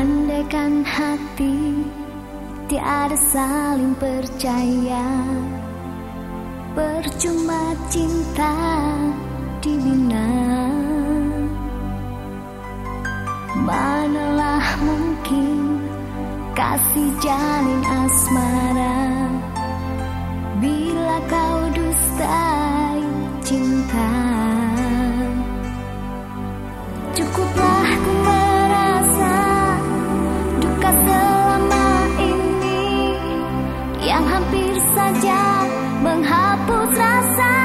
Andaikan hati tiada saling percaya Percuma cinta dibina. Manalah mungkin kasih jalin asmara Bila kau dustai cinta Yang hampir saja menghapus rasa